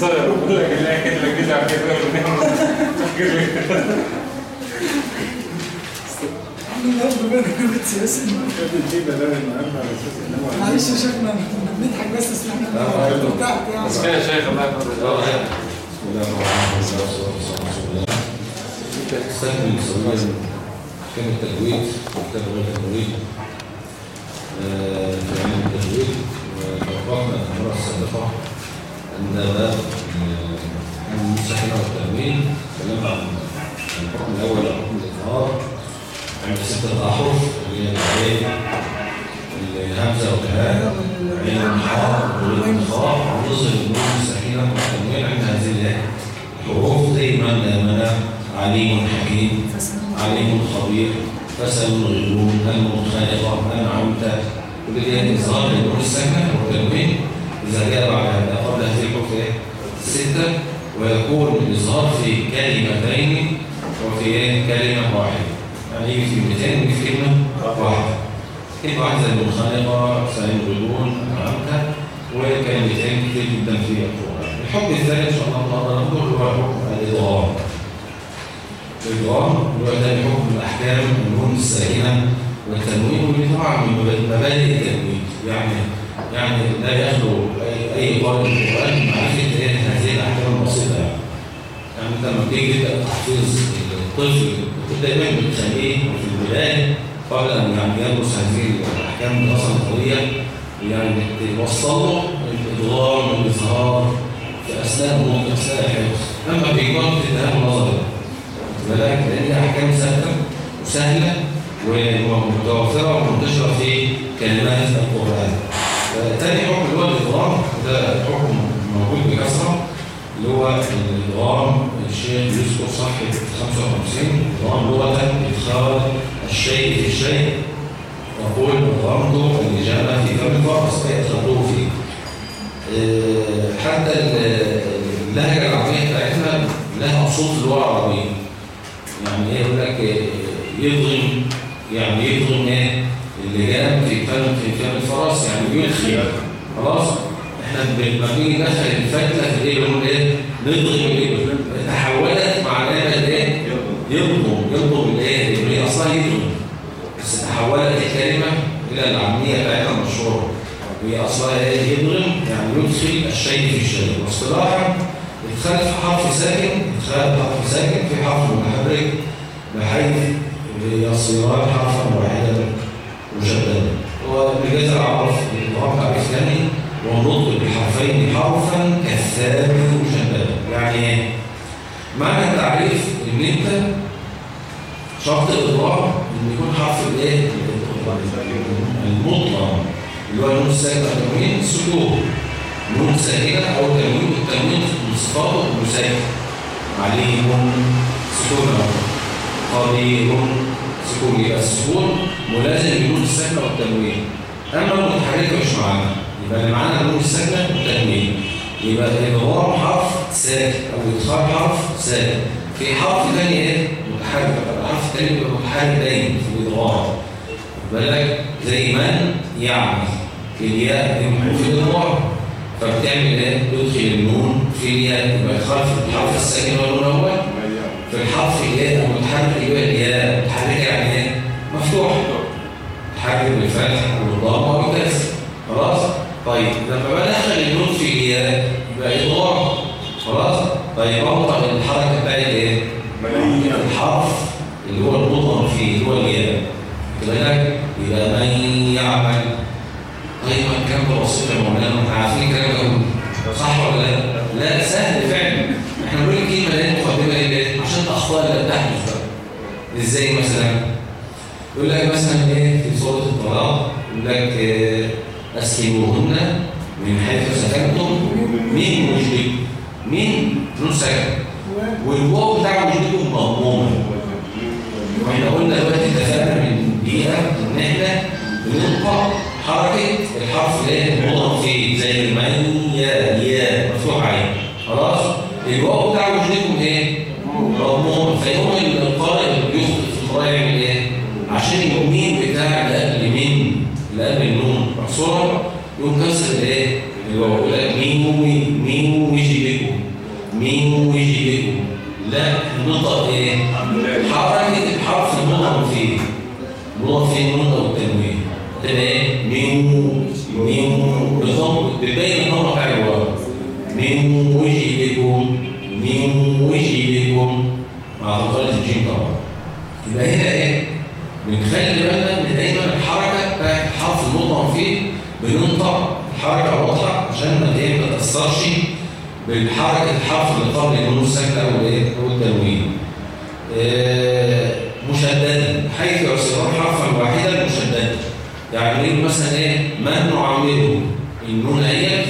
مستغرب بقول لك لا. كده ركز على كده معلش يا شيخنا بنضحك بس اسمعنا بتاعك يعني بس كده يا شيخ الله يحفظك بسم الله الرحمن الرحيم والصلاه والسلام الله استكمل سويا كتاب التجويد وكتاب التجويد علم التجويد وتوقفنا المره السابقه باب آه، المساحنه والتأمين تكلمنا عن الحكم الأول حكم الإظهار عند ستة احرف اللي هي العين الهمزه والهاء عين الحاء والانتصار ونظر النون الساكنه والتنوين عند هذه الحروف زي ما امنا عليم حكيم عليم خبير فسل الغيبون المنخنقه انعمت كل دي اظهار للنون الساكنه والتنوين إذا جاء بعد هذا قبل هذه السته ويكون الاظهار في كلمتين وفي إيه؟ كلمة واحدة. يعني في كلمتين ويجي في كلمة واحدة. كلمة واحدة زي المنخنقة الغيبون أنعمت وكلمتين كتير جدا في القرآن. الحكم الثاني إن شاء الله النهارده نقول هو حكم الإضغام الإضغام هو ده حكم الأحكام النون الساكنة والتنوين واللي طبعا من مبادئ التنوين. يعني يعني لا يخلو أي قارئ القرآن معرفة إيه هذه الأحكام البسيطة يعني يعني أنت لما تيجي تبدأ تحفيظ الطفل دايما بتخليه في البداية قبل أن يعني يدرس هذه الأحكام الدراسة النظرية يعني توصل له والإظهار في أثناء النطق أثناء الحفظ في وقت التهاب النظري بالك لأن هي أحكام سهلة وسهلة ومتوفرة ومنتشرة في كلمات القرآن تاني حكم اللي هو الإضغام ده حكم موجود بكثرة اللي هو الإضغام الشيخ يذكر صفحة 55 إضغام لغة إدخال الشيء في الشيء يقول غمض الإجابة في فم الفرس فيدخلوه فيه. أه حتى اللهجة العربية بتاعتنا لها أصول في اللغة العربية. يعني إيه؟ يقول لك يضغم يعني يضغم إيه؟ اللجام في فم في فم الفرس يعني يدخل خلاص؟ إحنا لما بنيجي ندخل الفتله في إيه؟ بنقول إيه؟ نضغم الابل تحولت معناها إيه؟ يضغم يضغم الايه هي أصلا يضغم بس تحولت الكلمة إلى العاميه بتاعتها المشهوره وهي اصلها إيه؟ يضغم يعني يدخل الشيء في الشيء. واصطلاحا ادخال في حرف ساكن ادخال حرف ساكن في حرف متحرك بحيث يصيران حرفا واحدا مشددا وبجاز العرف الإضغام تعريف ثاني والنطق بالحرفين حرفا كالثاني مشددا يعني إيه؟ معنى التعريف إن أنت شرط الادغام إن يكون حرف الإيه؟ المطلق. اللي هو النون الساكنه والتنوين سكون. نون ساكنه أو تنوين. والتنوين من صفاته إنه ساكن عليم سكون. قدير سكون. يبقى السكون ملازم للنون الساكنه والتنوين أما المتحركه مش معانا يبقى معانا النون الساكنه والتنوين يبقى الإضغام حرف ساكن أو إدخال حرف ساكن في حرف ثاني إيه؟ متحرك. الحرف الثاني بيبقى متحرك دايما في الإضغام بالك زي من يعمل الياء من حروف الإضغام فبتعمل إيه؟ تدخل النون في الياء. يبقى في الحرف الساكن والنون الأول. في الحرف الياء المتحرك هو الياء متحركة يعني إيه؟ مفتوح. تحرك بالفتح والضم وبالكسر خلاص؟ طيب لما بدخل النون في الياء يبقى إضغام خلاص؟ طيب أوضح الحركة بتاعت إيه؟ الحرف اللي هو المضغم فيه اللي هو الياء كذلك يبقى من يعمل طيب ما الكلام بسيط يا مولانا انت عارفين الكلام ده صح ولا لا؟ لا سهل فعلا إحنا بنقول الكلمة اللي هي مقدمة ليه؟ عشان الأخطاء اللي بتحدث بقى إزاي مثلا؟ يقول لك مثلا إيه في الطلاق إيه اسكنوهن من حيث سكنتم من وجدكم من نون سكن والواو بتاع وجدكم مضمومه وإحنا قلنا دلوقتي اتفقنا من دقيقة إن إحنا بننطق حركة الحرف اللي المضغم فيه زي المن يا يا مفتوح عين خلاص؟ الواو بتاع وجدكم إيه؟ مضموم فيقوم القارئ اللي بيخطئ في القراءه يعمل إيه؟ عشان الميم بتاع بسرعة يقوم كسر الايه اللي هو لا ميم ميم ويجي بكم ميم ويجي بكم لا نطق إيه؟ حركه بالحركه الحرف قبل النون الساكنه أو الايه أو التنوين. آه، مشددا حيث يصير حرفا واحدا مشددا. يعني نقول مثلا إيه؟ من نعمره النون اهيت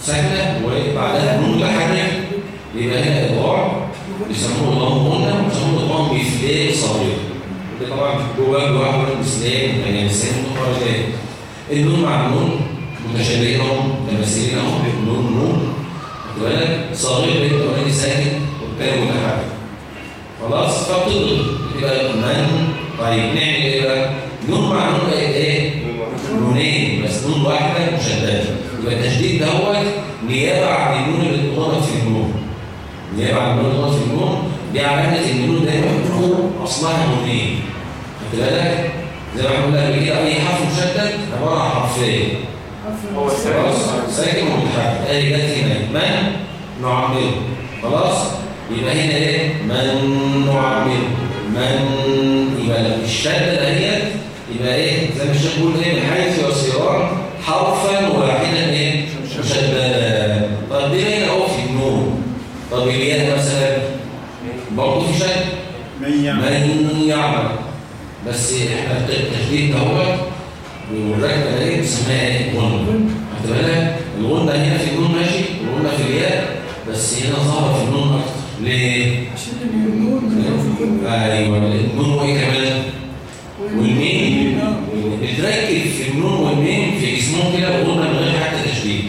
ساكنه وبعدها نون متحرك يبقى هنا اضرار يسموه ضم قلنا ويسموه ضم مثلين صغير. ده طبعا جواه جواه مثلين يعني مثلين متقاربين. النون مع النون متشابهين اهم متماثلين اهم نون نون واخد بالك صغير بين الاولاني ساكن والثاني متحرك خلاص فبتدغم يبقى من طيب نعمل إيه بقى؟ نون مع بقت إيه؟ نونين. بس نون واحدة مشددة. يبقى التشديد دوت نيابة عن النون اللي اتدغمت في النون. نيابة عن النون اللي في النون دي علامة إن النون دايما بتكون أصلها نونين. خد بالك؟ زي ما إحنا قلنا قبل كده أي حرف مشدد عبارة عن حرفين. هو خلاص. ساكن ومتحرك ادي جت هنا من نعمره خلاص. يبقى هنا إيه؟ من نعمره من يبقى لو الشده دهيت يبقى إيه؟ زي ما الشيخ بيقول إيه؟ من حيث يصيران حرفا واحدا إيه؟ مشددا طب دي هنا أهو في النون؟ طب الياء مثلا برضه في شد. من يعمل. من يعمل. بس إحنا التشديد دوت والركبه دي بنسميها إيه؟ غنى. خد بالك؟ الغنى هنا في النون ماشي والغنى في الياء بس هنا ظهر في النون أكتر. ليه؟ عشان النون أيوه النون وايه كمان؟ والميم. بتركب في النون والميم في جسمهم كده الغنى من غير حتى تشديد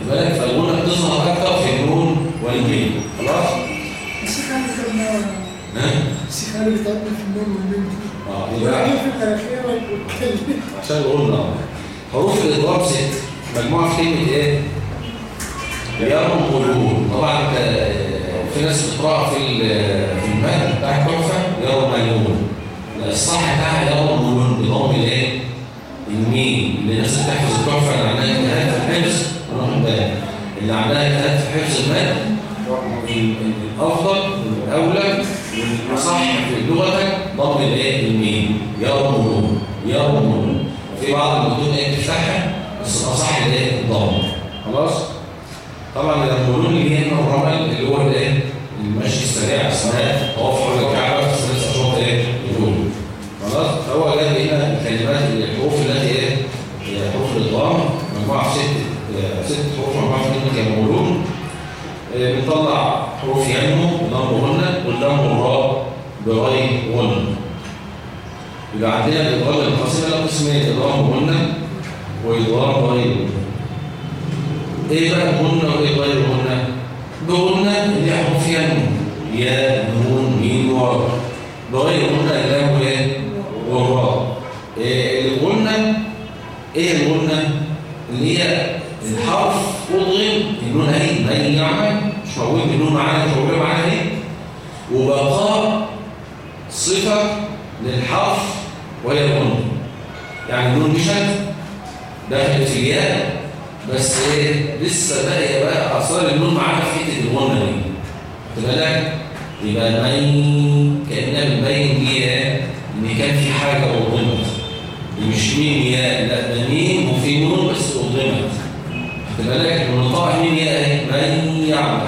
خد بالك؟ فالغنى بتظهر أكتر في النون والميم. خلاص؟ الشيخ علي كان ها؟ الشيخ بيتعبنا في النون يبقى وبعدين في الأخيرة عشان الغنى حروف الإضراب ست مجموعة في كلمة إيه؟ يرملون طبعا انت في ناس بتقرأ في ال- في المال بتاع التحفة يرملون لا، الصح بتاعها يرملون بضم الايه؟ الميم. اللي اللي بتحفظ التحفة اللي عندها اجتهاد في الحفظ واخد بالك اللي عندها اجتهاد في حفظ المال ال- الأفضل والاصح في لغتك ضم الايه الميم يرملون يرملون في بعض المتون آية بتفتحها بس الاصح الآية الضم. خلاص؟ طبعا يرملون اللي هي الرمل اللي هو الآية المشي السريع اسمها طواف حول الكعبه في ثلاث اشواط إيه الجول خلاص؟ فهو جاب هنا الكلمات الحروف التي إيه هي حروف الادغام مجموعة ست آه، ست حروف مجموعة في كلمه آه، بنطلع حروف ينمو غنة والضم الراء بغير غنة يبقى عندنا الإضغام القسيمة له قسمين إضغام غنة وإضغام غير غنة إيه بقى غنة وإيه غير غنة؟ بغنة اللي حروف ينمو يا نون ميم واو بغير غنة اللام وإيه؟ والراء إيه الغنة إيه الغنة؟ اللي هي الحرف أدغم النون اهي من يعمل مش موجود النون معانا مش موجود معانا اهي وبقاء صفة للحرف وهي الغنة يعني النون مشت دخلت في الياء بس إيه؟ لسه باقي بقى اثار النون معانا في حتة الغنة دي. خد بالك؟ يبقى من كاننا بنبين دي إن كان في حاجة دي مش ميم ياء لا ده ميم وفي نون بس أضغمت خد بالك؟ المنطقة مين يا إيه؟ من يعمل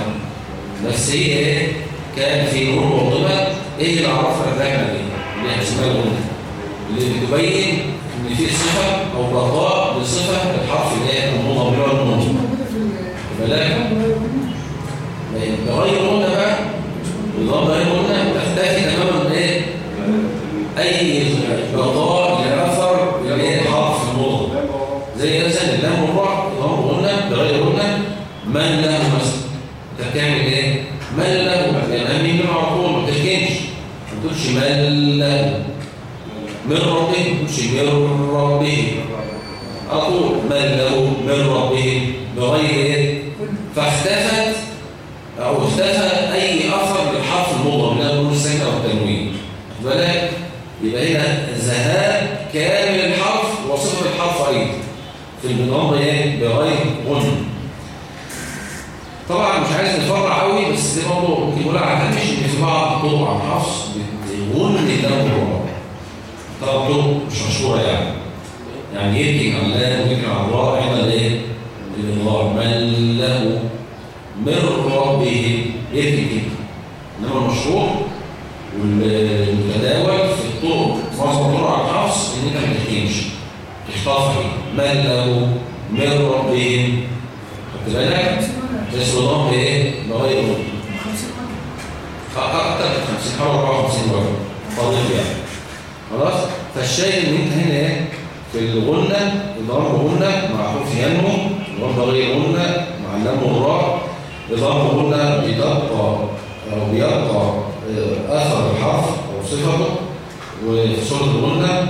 بس هي إيه؟ كان في نور وضبط إيه اللي عرفنا الرحله دي اللي هي اسمها الغنى اللي بتبين إن في صفة أو بقاء لصفه الحرف الايه المضمر مش والمنطق موجودة في ال- خد بالك بغير غنى بقى نظام غير غنى تختفي تماما إيه؟ أي بقاء لاثر لايه حرف المضمر زي مثلا اللام والراء اللام غنى بغير غنى من له مثلا انت بتعمل إيه؟ من له يعني مين من على طول ما تسكنش ما تقولش من له من ربه ما تقولش من ربه على طول من له من ربه بغير إيه؟ فاختفت أو اختفى اي اثر للحرف المضمر من النون الساكنه والتنوين خد بالك يبقى هنا ذهاب كامل الحرف وصفه الحرف أيضا في البنظام إيه بغير غنى طبعا مش عايز نفرع قوي بس دي برضه ممكن نقول على هامش ان في بعض الطرق عن حفص بتغن اللام الرابع طبعا طرق مش مشهوره يعني يعني يمكن على اللام ويمكن على الراء عند الايه؟ الإضرار من له من ربه يمكن كده انما المشهور والمتداول في الطرق معظم الطرق على الحفص ان انت ما تحكمش تخطفها من له من ربهم خدت بالك؟ بس وضعهم بايه؟ بغير أكتر من 50 حوالي 54 درجه فاضل يعني خلاص فالشاهد ان انت هنا إيه في الغنه اضرام غنه مع حرف ينمو اضرام غير غنه مع اللام والراء غنه بيبقى أو بيبقى اثر الحرف أو صفته وفي صوره الغنة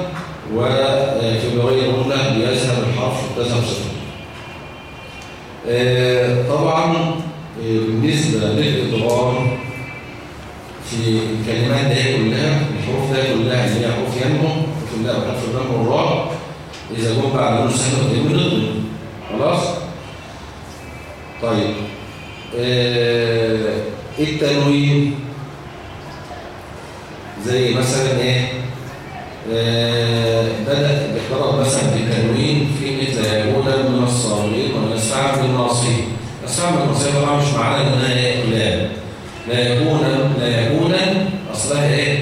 وفي غير غنه بيذهب الحرف وتذهب صفته طبعا بالنسبة للإضرار في الكلمات دي كلها الحروف دي كلها اللي هي حروف ينمو كلها وحرف الدم والراء إذا جم بعد نص سنة قدام خلاص؟ طيب. آه التنوين؟ زي مثلا إيه؟ آه بدأ بيضرب مثلا بالتنوين في مثل يقول من الصابرين ونستعمل الناصين نستعمل الناصين طبعا مش معناه ان أنا إيه؟ لا. لا يكون اصلها إيه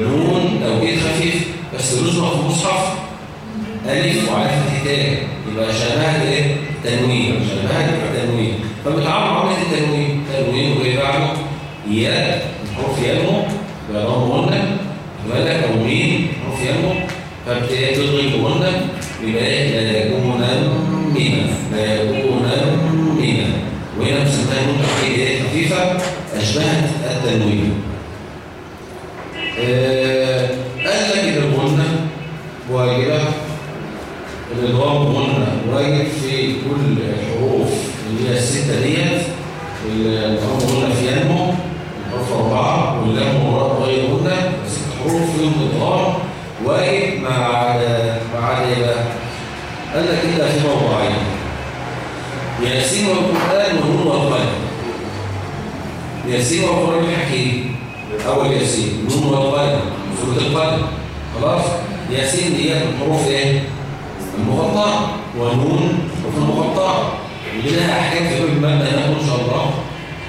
نون توكيد خفيف بس رزمه في المصحف الف وعلى فتحتين يبقى شبهت إيه تنوين شبهت التنوين فبتعامل عمليه التنوين تنوين وايه بعده ياء حرف ينمو بضم غنه بالك أو مين حرف ينمو فبتضرب غنه يبقى إيه لا يكون منا لا يكون منا وهنا بسمها إيه خفيفة أشبهت التنوين آه قال لك ان الغنه واجبه الادغام غنه واجب في كل الحروف اللي هي السته ديت الادغام غنه في ينمو الحروف اربعه واللام وراء غير غنه ست حروف فيهم ادغام واجب مع مع إيه بقى؟ قال لك كده في موضوعين ياسين والقرآن والنون والقلم ياسين والقرآن الحكيم أول ياسين نون والقلم سورة القلم خلاص ياسين دي من حروف إيه؟ المقطعة ونون حروف المقطعة ودي لها أحكام في كل المادة هناك إن شاء الله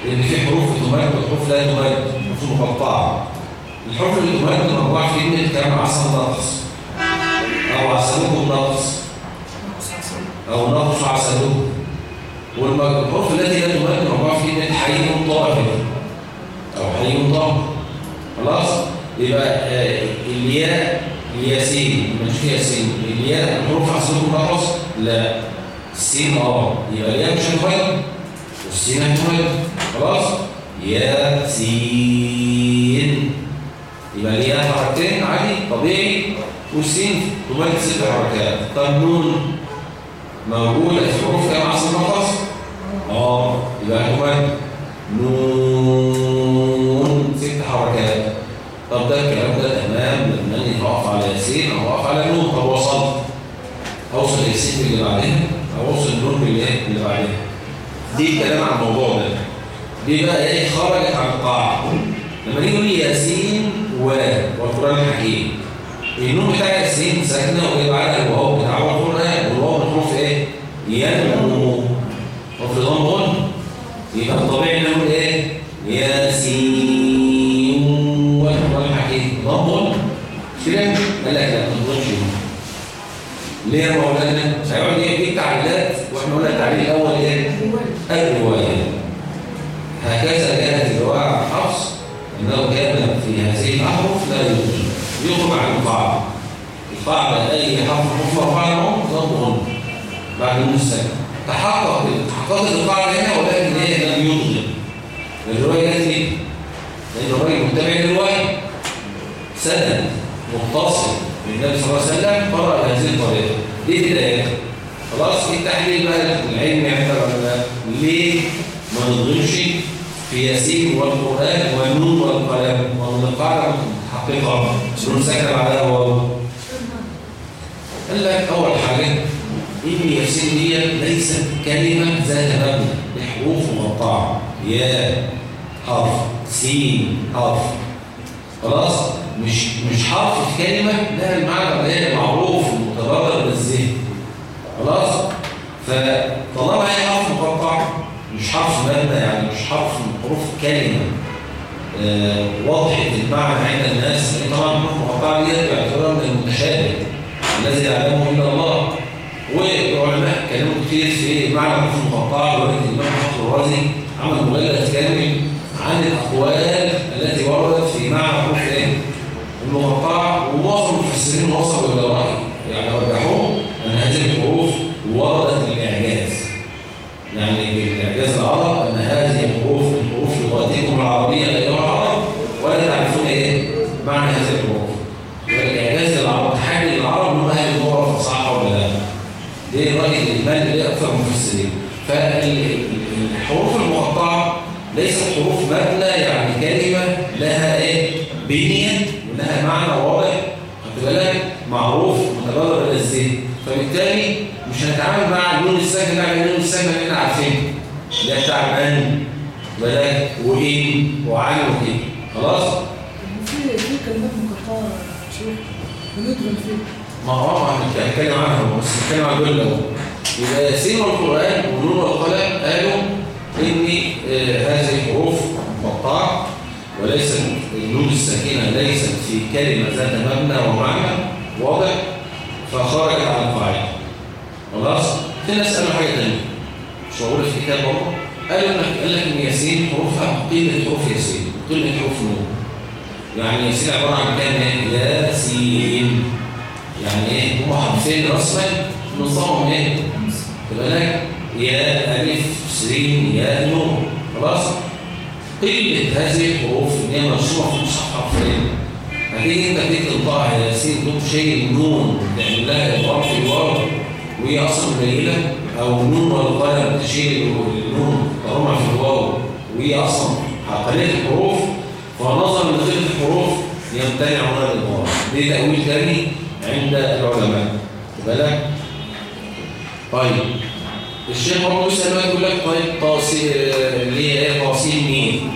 لأن في حروف تمد وحروف لا تمد حروف مقطعة الحروف اللي تمد مربوعة في كلمة كام عصا ناقص أو عسلوكم ناقص أو ناقص عسلوكم والحروف التي لا تمد مربوعة في كلمة حي طاهر أو حي طاهر خلاص؟ يبقى الياء الياسين. مش ياسين الياء الحروف عسلوكم ناقص لا. السين آه. يبقى الياء مش هتمد والسين هتمد خلاص؟ ياسين. يبقى الياء حركتين. عادي؟ طبيعي. والسين تمد ست حركات. طب نون. موجودة في حروف كام عصر نقص؟ آه يبقى تمد نون. ست حركات. طب ده الكلام ده تمام. لما اني على ياسين أو اقف على نون. طب وصلت. أوصل ياسين اللي بعدها أو أوصل نون اللي بعدها. دي الكلام عن الموضوع ده. دي بقى إيه؟ خرجت عن القاعدة. لما نيجي نقول ياسين و والقرآن الحكيم. النون بتاع ياسين ساكنة وجايب عليها الواو بتاع القرآن. والواو من حروف إيه؟ ينمو. ضم غن يبقى الطبيعي نقول إيه؟ ياسين. والقران الحكيم ضم غن كده قال لك لا ما تضمش ليه يا مولانا؟ هيقعد يجيب تعليلات وإحنا قلنا التعليل الأول إيه؟ الروايه هكذا كانت الرواية حفص. إنه كان في هذه الأحرف لا يوجد. يخرج عن القاعده القاعده اي حرف حرف مرفوع ضم بعد نص سنة. تحقق تحققت القاعدة هنا ولكن هي لم يضغم الرواية ليه؟ لأن الراجل متبع للروايه سند متصل بالنبي صلى الله عليه وسلم قرأ بهذه الطريقة. دي بدايات خلاص التحليل بقى العلم يعتبر ليه ما نضغمش في ياسين والقرآن والنون والقلم؟ ومن القاعدة حقيقة نون ساكنة بعدها واو قال لك أول حاجة إن ياسين دي ليست كلمة ذات مبنى لحروف مقطعة يا حرف. سين حرف. خلاص؟ مش مش حرف في كلمة ده المعنى غير معروف متبادر بالذهن. خلاص؟ فطالما هي حرف مقطع مش حرف مادة يعني مش حرف من حروف كلمة. آه، واضحة المعنى عند الناس. طبعا الحروف المقطعة دي باعتبارها من المتشابه. الذي يعلمه إلا الله. والعلماء اتكلموا كتير في معنى الحروف المقطعة لوجه الإمام محمد الرازي عمل مجلد كامل عن الأقوال التي وردت في معنى إيه؟ المقطعة ومعظم المفسرين وصلوا فالحروف المقطعة ليست حروف مبنى يعني كلمة لها إيه؟ بنية ولها معنى واضح. خد بالك؟ معروف متبادر إلى الذهن فبالتالي مش هنتعامل مع النون الساكن مع النون الساكن اللي إحنا عارفينه هي بتاع من بالك وإن وعن وكده خلاص؟ في في كلمات مقطعة يا شيخ بندخل فيه. ما هو ما هنتكلم عنها بس نتكلم عن دول الأول. يبقى ياسين والقرآن والنور والقلم قالوا إن آه، هذه حروف مقطعة وليست النون الساكنة ليست في كلمة ذات مبنى ومعنى واضح فخرجت عن القاعدة. خلاص؟ في ناس قالوا حاجة تانية. مش موجودة في الكتاب برضه قالوا إنك قال لك إن ياسين حروفها قيمة حروف ياسين قيمة حروف نور يعني ياسين عبارة عن كام؟ ياسين. يعني إيه؟ هم حرفين رسما نظامهم إيه؟ تبقى لك يا ألف سين يا نون خلاص؟ قلة هذه الحروف ان هي مرسومه في مصحف حرفين هتيجي إنت تيجي تنطقها يا سين تقوم شيء النون تعمل لها اضراب في الواو وهي أصلا قليلة أو نون والقلم تشيل النون ترمى في الواو وهي أصلا قليله الحروف. فنظرا لقلة الحروف يمتنع هنا الاضراب دي تأويل ثاني عند العلماء. بالك طيب. الشيخ برضه يسأل بقى يقول لك طيب تاصيل اللي هي إيه؟ تاصيل مين؟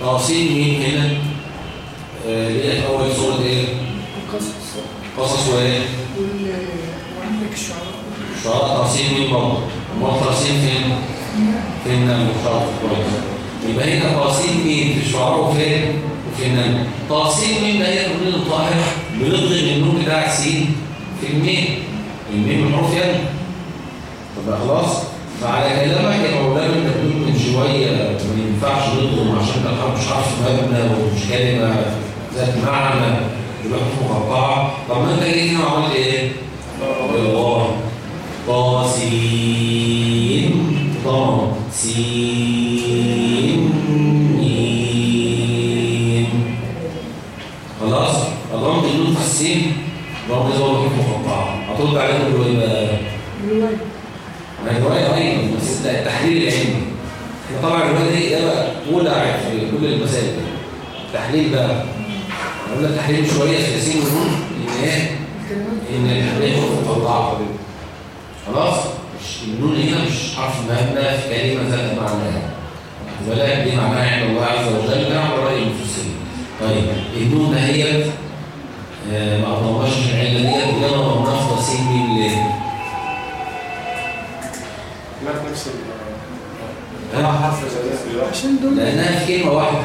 تاصيل مين هنا؟ آه، اللي هي اول سورة إيه؟ القصص. قصص وإيه؟ وعندك الشعراء شعراء. تاصيل مين برضه؟ أمال تاصيل فين؟ في النمل شعراء كويس يبقى هنا تاصيل مين؟ في الشعراء وفين؟ وفي النمل تاصيل مين ده؟ هي تقول الطاهر بنضغم النون بتاع سين في الميم الميم من حروف ين طب خلاص. فعلى كلامك يا مولانا انت بتقول من شوية ما ينفعش نضغم عشان الحرف مش عارف مبنى ومش كلمة ذات معنى يبقى مقطعة. طب ما انت جيت هنا وعملت إيه؟ الله طاسين. ضم هترد عليهم تقول إيه بقى؟ الرواية ما هي رواية أيضا بس ده التحليل العلمي إحنا طبعا الرواية دي اجابه اولى في كل المسائل. التحليل بقى قلنا التحليل شوية في ياسين ونون إن إيه؟ إن التحليل مقطعه خلاص؟ مش النون هنا مش حرف مبنى في كلمة ذات معنى. ولكن دي معناها عند الله عز وجل نعم رأي المفسرين. طيب النون آه، ما اضمناش العلة ديت. انما ضمناها في تصين مين ليه؟ لا في نفس ال ها؟ حرف زي عشان دول لأنها في كلمه واحدة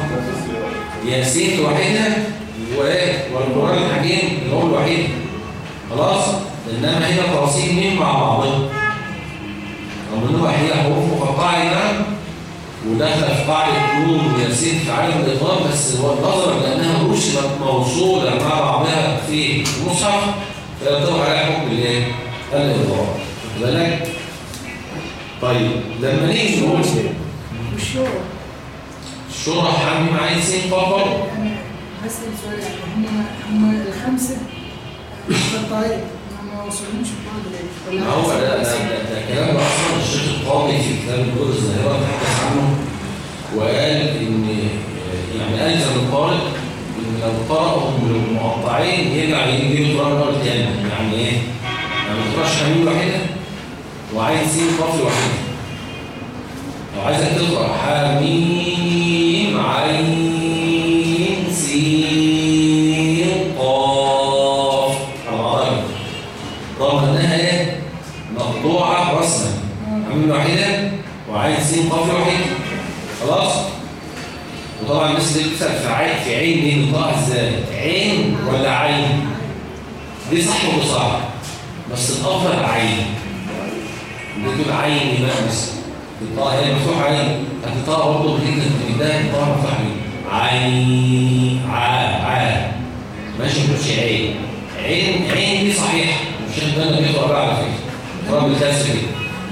ياسين لوحدها وإيه؟ والقرآن الحكيم اللي هو الوحيد. خلاص؟ إنما هنا تواصيل مين مع بعضها؟ رغم هي حروف مقطعة نعم وداخله في قاعدة نون وياسين في عالم الاطلاق بس هو نظرا لأنها رسمت موصولة مع بعضها في المصحف فيطلق عليها حكم الإيه؟ الاطلاق خد بالك؟ طيب لما نيجي نقول والشعراء الشرح حميم عين سين يعني هسأل سؤال هم هم الخمسة؟ مقطعين ما ببعض ليه؟ ما هو ده ده, كلام أصلا الشيخ القاضي في كتاب الجزء الظاهرة تحدث عنه وقال إن يعني الزم القارئ إن لو قرأهم مقطعين يرجع يجيب قرآن الأول تاني يعني إيه؟ يعني ما تقراش حميم واحدة وعين سين قاف لوحده لو عايزك تقرأ حميم عين واحدة. وعين سين قاف واحدة. خلاص؟ وطبعا الناس اللي بتسأل في عين في عين دي إزاي؟ عين ولا عين؟ دي صح ولا صح؟ بس الأفضل عين. بتقول عين بس الطاء هي مفتوحة عين. الطاء برضه بتيجي تبداها الطاء مفتوحة عين. عين ع ع ماشي ما تقولش عين. عين عين دي صحيح مش ده أنا بيقرا على فكرة. هو بالكسر كده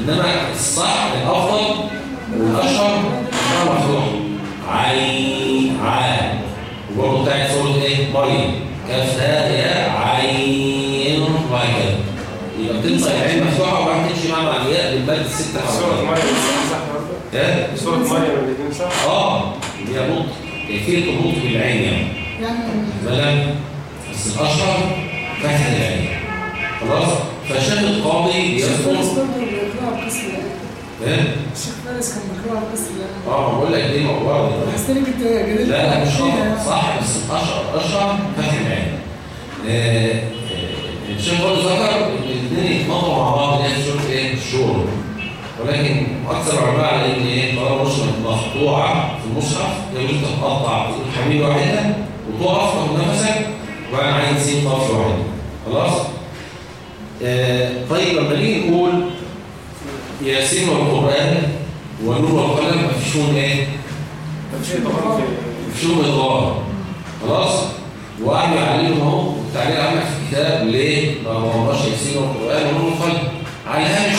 إنما الصح الأفضل والأشهر انها مفتوحه عين ع وبرضه بتاعت سوره إيه؟ مريم كاف ياء عين وهكذا يبقى بتنطق العين مفتوحة وبعدين تمشي مع الياء بالبلد الست سورة حركات مريم الاثنين صح؟ إيه؟ سورة مريم الاثنين صح؟ آه. هي نطق كيفيه النطق بالعين يعني؟ يعني بلد بس الأشهر فتح العين. خلاص؟ فالشيخ القاضي الشيخ فارس بقصر العين إيه؟ الشيخ فارس كان بقصر العين آه بقول لك دي موضوع حسيت انك أنت جديد لا مش صح. بس الاشهر اشهر فتح العين. آه، آه، الشيخ برضه ذكر إن الاثنين يتنطوا مع بعض اللي هي إيه؟ الشورى ولكن أكثر العلماء على إن إيه؟ طالما مش مقطوعة في المصحف يجوز تقطع تقول حميد واحدة وتقف تاخد نفسك وبعدين عين سين قاف واحدة خلاص؟ آه طيب لما نيجي نقول ياسين والقرآن ونور والقلم مفيش فيهم إيه؟ مفيش فيهم اضرار خلاص وقعدوا يعلمهم أهو والتعليق عندك في الكتاب ليه؟ ما هو ياسين والقرآن ونور والقلم على كده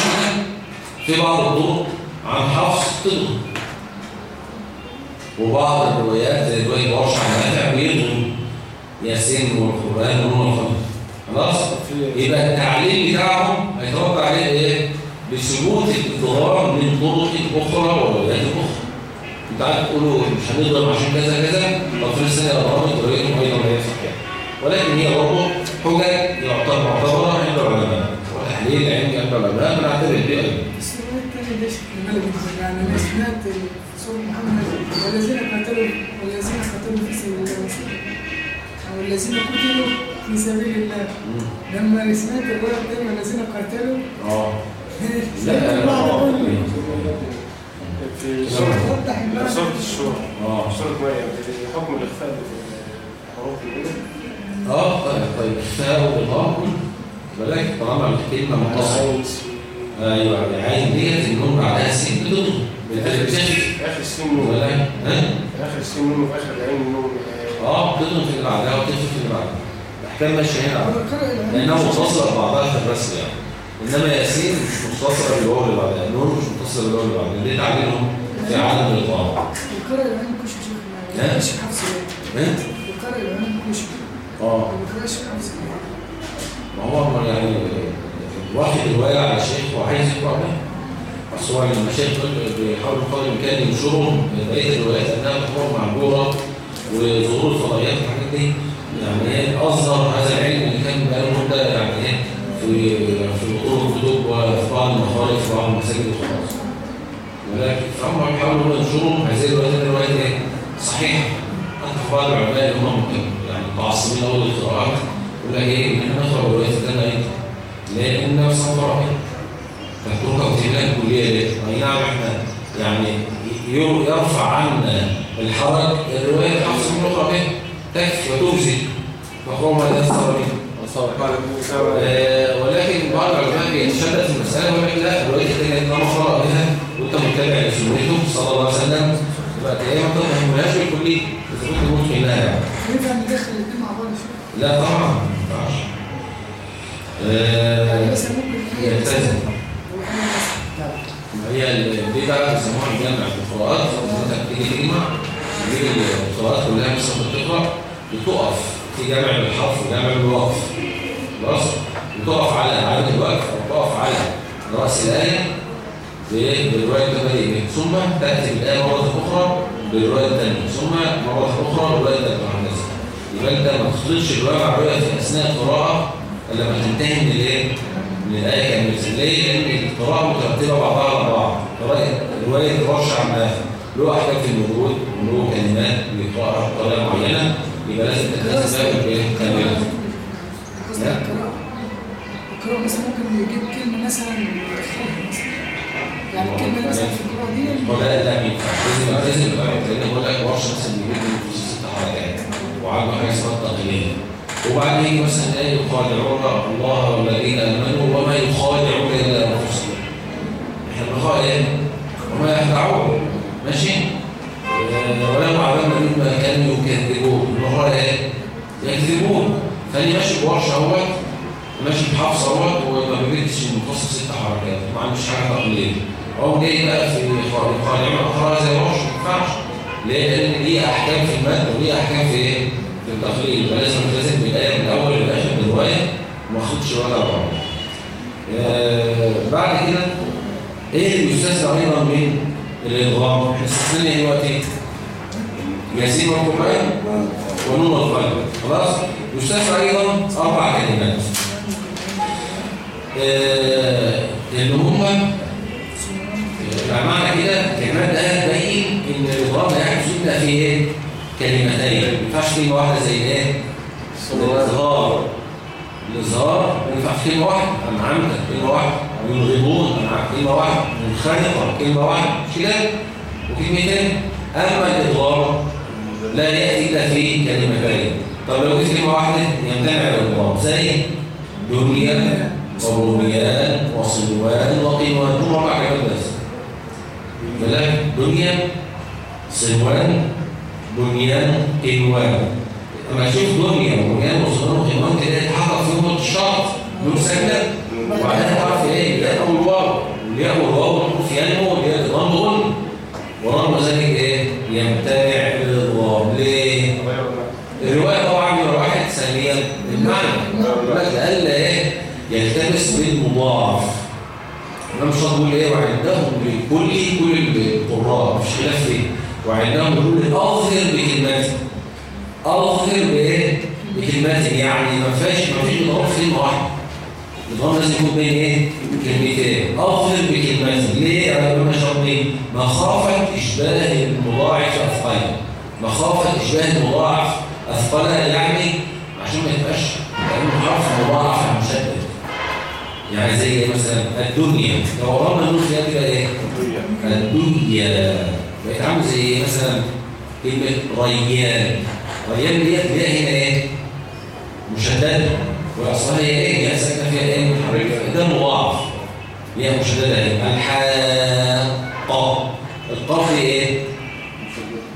في بعض الطرق عن حفص تضغط وبعض الروايات زي رواية ورش عن نافع بيضغط ياسين والقرآن ونور القلم خلاص؟ يبقى التعليل بتاعهم هيترتب عليه إيه؟ بثبوت الإضرار من طرق أخرى وروايات أخرى. أنت عارف تقولوا مش هنضرب عشان كذا كذا، طب في السنة الأضرار طريقتهم أيضا غير صحيحة. ولكن هي برضه حجج يعتبر معتبرة عند العلماء. وتحليل علمي عند العلماء بنعتبر بيه أيضا. يعني أنا سمعت سورة محمد والذين قتلوا والذين قتلوا في سبيل الله أو الذين قتلوا في سبيل الله لما سمعت الرواية الثانية والذين قتلوا آه لا في سورة الشورى آه سورة مريم في حكم الإخفاء في الحروف الأولى آه طيب طيب اخفاء واظهار بالك طالما عين سين أيوه العين ديت النون بعدها سين بتضغط بتختفي آخر السين نون ها آخر السين نون وفي آخر العين نون آه بتضغط في اللي بعدها وتخفي في اللي بعدها الاحكام ماشيه هنا لانها متصله ببعضها في الرسم يعني إنما ياسين مش متصله بالواو اللي بعدها النون مش متصله بالواو اللي بعدها دي تعليلهم في القرأ العلم كشف شيخ ما ها؟ بيقراش حفص ليه؟ ها القرأ العلم كشف آه ما ليه؟ هو يعني واخد رواية على شيخ وعايز يقرأ بها بس هو المشايخ بيحاولوا بقدر الإمكان ينشروا بقية الروايات أنها تكون معجورة وظهور الفضائيات والحاجات دي يعني إيه أصدر هذا العلم اللي كان بقاله مدة يعني إيه في في بطول الكتب وفي بعض المخارج في بعض المساجد وخلاص ولكن فهم بيحاولوا ينشروا هذه الروايات إيه صحيحة. حتى في بعض العلماء اللي هم يعني متعصبين أول القراءات يقول لك إيه إحنا نقرأ الروايات الثانية إيه لأن النفس قراءه فتتركها وتهلاك كلية ليه؟ أي نعم إحنا يعني يرفع عنا الحرج الروايه الحفص من الاخرى تكفي وتجزي مفهوم ما يسر به آه، ولكن بعض العلماء بيتشدد في المسألة ويقول لا الروايه الثانية انما قرأ بها وأنت متبع لسنته صلى الله عليه وسلم يبقى هي ما تفهمهاش كنت ممكن لها يعني ينفع ندخل الاثنين مع بعض شوية؟ لا طبعا ما ينفعش آه، يعني يلتزم. هي ال- دي بقى بيسموها الجامع القراءات انت بتيجي تجمع تجيب القراءات كلها مثلا بتقرا بتقف. في جامع بالحرف وجامع بالوقف خلاص؟ بتقف على علامه الوقف أو تقف على رأس الآية بإيه؟ بالرواية الثانية ثم تأتي بالآية مرة أخرى بالرواية الثانية ثم مرة أخرى بالرواية وهكذا. يبقى أنت ما تخلطش الروايه مع الروايه في أثناء القراءة إلا لما تنتهي من الإيه؟ من الآية كاملة. ليه؟ لأن القراءة مترتبة بعضها على بعض. رواية رش عن له أحكام في الوجود وله كلمات بيقرأها بطريقة معينة. يبقى لازم؟ كاملة قصدي القراءة مثلا ممكن يجيب كلمة مثلا يعني كلمة مثلا في القراءة دي هو لا لا لازم لازم يبقى لأن بقول لك ورش مثلا بيجيب في ست حركات وعنده حاجة اسمها التقليد وبعدين يجي مثلا يخادعون الله والذين امنوا وما يخادعون الا انفسهم إحنا إيه وما يخدعون ماشي آه، ولو علمنا مما كانوا يكذبون بنقول إيه يكذبون فاني ماشي بورشه أهوت ماشي بحفص أهوت وما بيجيش المفصل ست حركات ما عندوش حاجة تقليد هو جاي بقى في خادعون أخرى زي ورشه ما ينفعش؟ لأن ليه أحكام في المتن وليه أحكام في إيه؟ في التقليد فلازم نلتزم بالآية من الأول للآخر بالروايه وما أخدش ولا بعض. آه بعد كده إيه اللي يستثنى أيضا من الادغام؟ إحنا استثنينا إيه دلوقتي؟ ياسين والقران ونون والقلم خلاص؟ يستثنى أيضا أربع كلمات. آه اللي هم معنى كده الكلمات ده تبين إن لا يحدث الا في إيه؟ كلمتين ما ينفعش كلمة واحدة زي إيه؟ الاظهار الاظهار ما ينفعش كلمة واحدة. ام عمدا كلمة واحدة. ينغضون ام كلمة واحدة. منخنقه كلمة واحدة. مش كده؟ وكلمتين أما الادغام لا يأتي إلا في كلمتين. طب لو جبت كلمه واحدة يمتنع الادغام زي دنيا وبنيان وصلوان وقيمان هم أربع كلمات بس. بالك دنيا صنوان بنيان قنوان أما أشوف دنيا وبنيان وقنوان كده يتحقق فيهم الشرط نون ساكنه وبعدين تعرف إيه؟ الياء أو الواو الياء والواو والحروف ينمو والياء تضم غن ورغم ذلك إيه؟ يمتنع الادغام ليه؟ الروايه طبعا نمره واحد ثانيا المعنى يقول لك لألا إيه بالمضاعف أنا مش هقول إيه وعندهم لكل كل القراء مش خلاف فيه وعندهم يقول أظهر بكلمات. أظهر بإيه؟ بكلمات. يعني ما فيش ما فيش مضاعف في واحدة النظام لازم يكون بين إيه؟ كلمتين. أظهر بكلمات. ليه؟ يا ابن شرطي مخافة إشباه المضاعف أثقالا. مخافة إشباه المضاعف أثقالا يعني عشان ما يبقاش كانه حرف مضاعف مشدد يعني زي مثلا الدنيا. لو قررنا النون فيها كده إيه؟ الدنيا. بقت عامل زي إيه مثلا؟ كلمة ريان. ريان ديت ليها هنا إيه؟ مشددة. واصلها هي إيه؟ هي ساكنة فيها إيه؟ متحركه ده مضاعف. ليها مشددة. إيه الحاقة. القاف إيه؟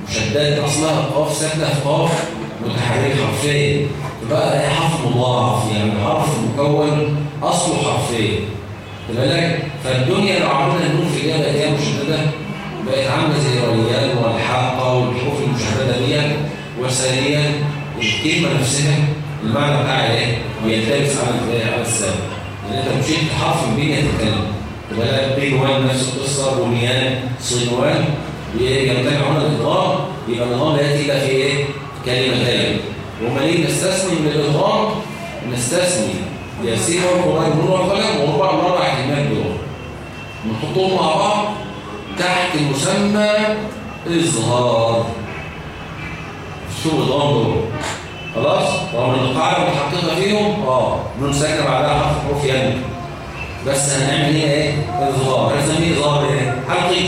مشددة. أصلها القاف ساكنة في قاف متحرك حرفين يبقى ده حرف مضاعف. يعني حرف مكون اصله حرفين. بالك؟ فالدنيا لو عملنا النون في الاجابه هي مشدده بقت عاملة زي الريال والحاقه والحروف المشدده دي وثانيا الكلمة نفسها المعنى بتاعها إيه؟ بيلتبس على على السبب لأن أنت مشيت حرف من بين تتكلم. بالك؟ بينوان نفس القصة بنيان صنوان يمتنع هنا الادغام يبقى النظام لا يأتي إلا في إيه؟ كلمتين وما ليه نستثني من الادغام نستثني ياسين والقرآن نور والقلم وربع الأربع كلمات دول نحطهم مع بعض تحت مسمى إظهار شو إظهار دول خلاص؟ طبعا القاعدة متحققة فيهم آه نون ساكنة بعدها حرف حروف يد بس هنعمل هنا إيه؟ إظهار هنسميه إظهار إيه؟ حلقي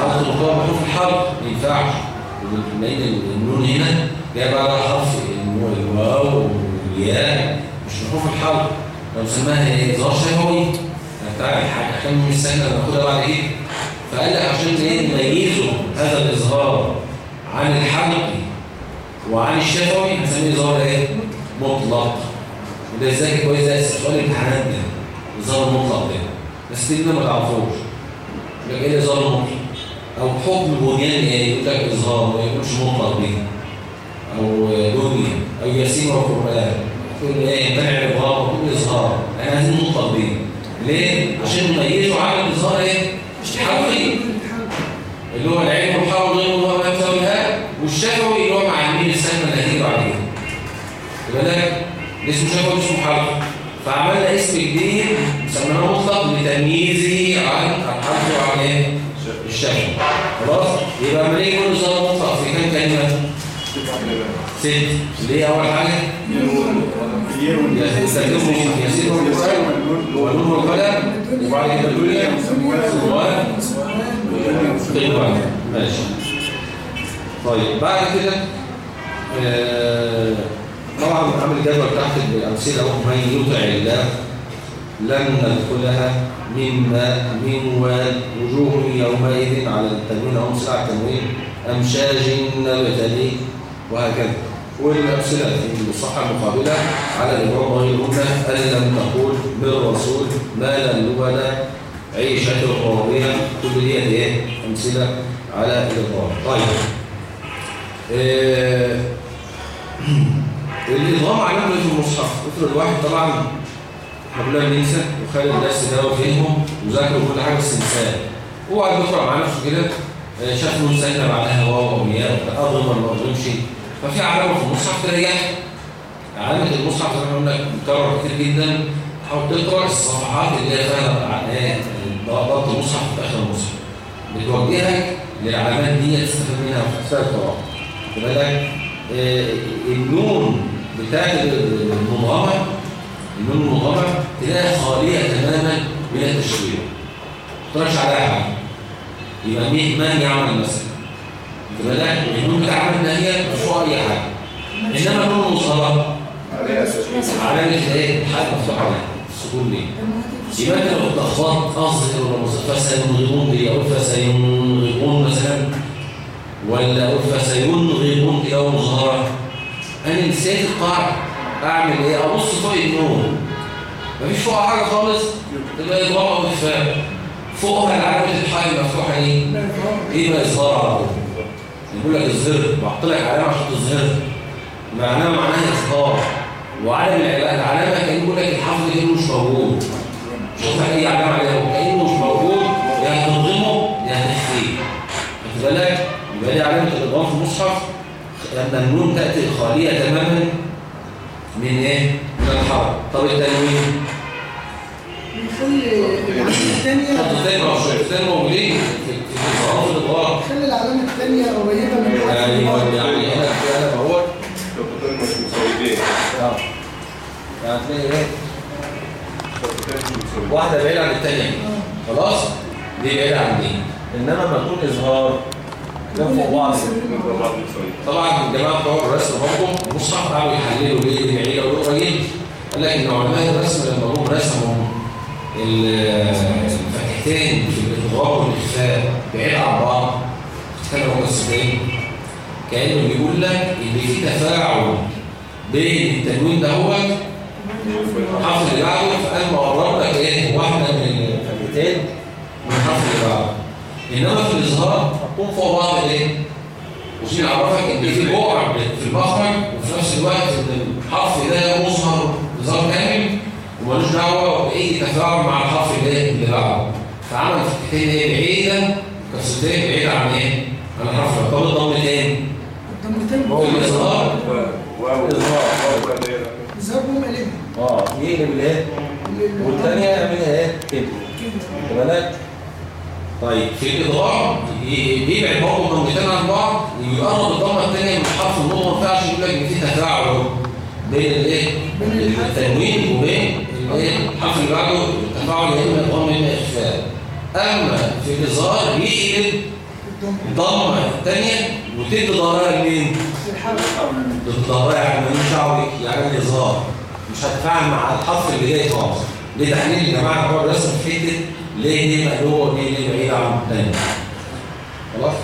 حلقة مقابل حروف الحلق ما ينفعش النون هنا جاي بعدها حرف الواو والياء مش حروف الحلق لو سماها إيه ظهر شفوي بتاع عشان مش سهله ناخدها بعد إيه؟ فقال لك عشان إيه؟ نميزه هذا الإظهار عن الحلق وعن الشفوي. هنسميه إظهار إيه؟ مطلق. وده إزاي كويس؟ ده سؤال الامتحانات ده. إظهار مطلق ده. بس دي ما تعرفوش. لك إيه الإظهار المطلق؟ أو حكم بنيان إيه يقول لك إظهار ما يقولش مطلق دي. أو دنيا أو ياسين وقرآن كل آية يمتنع الابهار وكل إظهار. إحنا عايزين نطلق بيه ليه؟ عشان نميزه عن الاظهار إيه؟ حقيقي اللي هو العلم والحول غير الله ما يساويها والشفوي اللي هو مع السلمى اللي هتيجي بعد كده يبقى ده اسمه شفوي اسمه حلق فعملنا اسم جديد سميناه مطلق لتمييزه عن الحرف وعن إيه؟ الشكل خلاص؟ يبقى لما نقول نظام مطلق؟ ست اللي هي أول حاجة؟ يستخدموا يسير والقرآن والنور والقلم وبعد كده الدنيا والسؤال طيب ماشي. طيب بعد كده آه، طبعا عامل جدول تحت الأمثلة أهو من يطع الله. لن ندخلها مما من وجوه يومئذ على التنوين امثله على التنوين أمشاج نبتلي وهكذا. والأمثلة في الصحه المقابله على الابرام وغيرهن أن لم تقول بالرسول ما لم لبنا عيشة راضيه كل دي إيه أمثلة على الابرام طيب. آه، الإضغام علامة في المصحف افرض الواحد طبعا كلنا بننسى وخلي الناس ده وفهمهم وذاكروا كل حاجة بس هو قاعد بيقرا مع نفسه كده. آه، شاف نون ساكنة بعدها واو أو ياء ولا ما اضربش ففي علامه في المصحف تريح علامه المصحف زي ما قلنا بتكرر كتير جدا. حاول تقرأ الصفحات اللي هي فيها علامات ضغط المصحف في آخر المصحف بتوجهك للعلامات دي تستفاد منها في اثناء القراءه خد بالك؟ آه، النون بتاعت المنغمه النون المنغمه تلاقيها خالية تماما من التشكيل ما تقراش عليها حاجة. يبقى مين؟ يعمل مثلا خد بالك النون بتاع عمل هي مش فوق أي حاجة. إنما النون المصغره علامه إيه؟ الحاجة مفتوحة عليها. السكون دي يبقى انت لو اتلخبطت اظهر ولا فسينغضون دي أو فسينغضون مثلا. ولا أقول فسينغضون دي أو مظهره أنا نسيت القاعدة. أعمل إيه؟ أبص فوق النون مفيش فوقها حاجة خالص؟ تبقى اضراب أو إخفاء. فوقها العلامه الحاجة المفتوحه إيه؟ إيه بقى إظهار على طول. يقول لك اظهر بحط لك علامة عشان تظهر معناها معناها اظهار وعلم العلامه كان يقول لك الحرف كأنه مش موجود. شوف أي علامة عليها كأنه مش موجود. يا هتنظمه يا هتخفيه خد بالك؟ يبقى دي علامة الادغام في المصحف. أن النون تأتي خاليه تماما من إيه؟ من الحرف طب التنوين؟ يخلي العلامة الثانية موجودين في في ظروف الادغام يخلي العلامة الثانية قريبة من. يعني هنا آه يعني هتلاقي إيه؟ واحدة بعيدة عن الثانية خلاص؟ دي بعيدة عن دي. إنما لما تكون اظهار فوق بعض. طبعا الجماعه بتوع الرسم برضه المصحف قعدوا يحللوا ليه بعيدة وليه قريب قال لك إن علماء الرسم لما جم رسموا الفتحتين في الاضراب والإخفاء بعيد عن بعض كانوا مقسمين كأنه بيقول لك إن في تفاعل بين التنوين دهوت الحرف اللي بعده فقال لك إيه؟ واحدة من الفتحتين من الحرف اللي إنما في الإظهار هتكون فوق بعض إيه؟ وفي يعرفك إن في بعد في المخرج وفي نفس الوقت الحرف ده مظهر اظهار كامل. ومالوش دعوه باي تفاعل مع الحرف اللي اللي بعده فعمل فتحتين إيه؟ بعيده كسرتين بعيدة عن إيه؟ عن الحرف. طب الضمتين الضمتين. هو الاظهار يظهرهم قلبهم آه. يقلب الايه؟ والثانيه يعملها إيه؟ كده كده خد بالك. طيب في الادغام ي- بيبعد برضه ضمتين عن بعض يقرب الضمة الثانية من حرف النطق ما ينفعش يقول لك إن في تفاعل بين الإيه؟ بين الحرف. التنوين وبين الايه؟ الحرف اللي بعده التفاعل يا اما ادغام يا أما اخفاء اما في الاظهار يقلب الضمه الثانية وتدي؟ الحرف ظهرها يعني مالوش دعوه يعني الاظهار مش هتفاعل مع الحرف اللي جاي خالص. ليه؟ تحليل الجماعه بتوع الرسم في حتة ليه دي مقلوبه وليه دي بعيده عن الثانية خلاص؟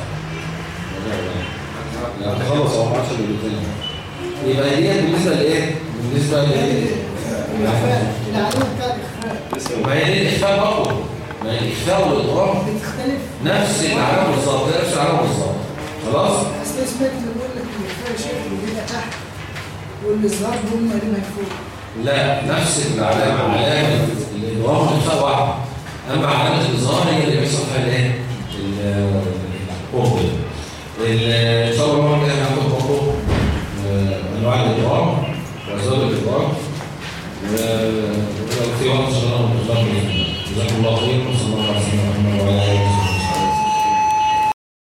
لا تخلص أو 10 دقيقتين يبقى دي بالنسبة لإيه؟ بالنسبة لإيه؟ الإخفاء العلامة بتاع الإخفاء ما هي الاخفاء برضه ما هي الاخفاء والادغام بتختلف نفس العلامه بالظبط نفس العلامه بالظبط خلاص سمعت اللي بيقول لك الإخفاء شكله بيبقى تحت والإظهار هم قلبها فوق لا نفس العلامة علامة الإضراب والإخفاء واحد أما علامة الإظهار هي اللي بيحصل فيها الإيه؟ القرب إن شاء الله هناخد برضه آه، أنواع الإضراب وأسباب الإضراب ان الله جزاكم الله خير وصلى الله على سيدنا محمد وعلى اله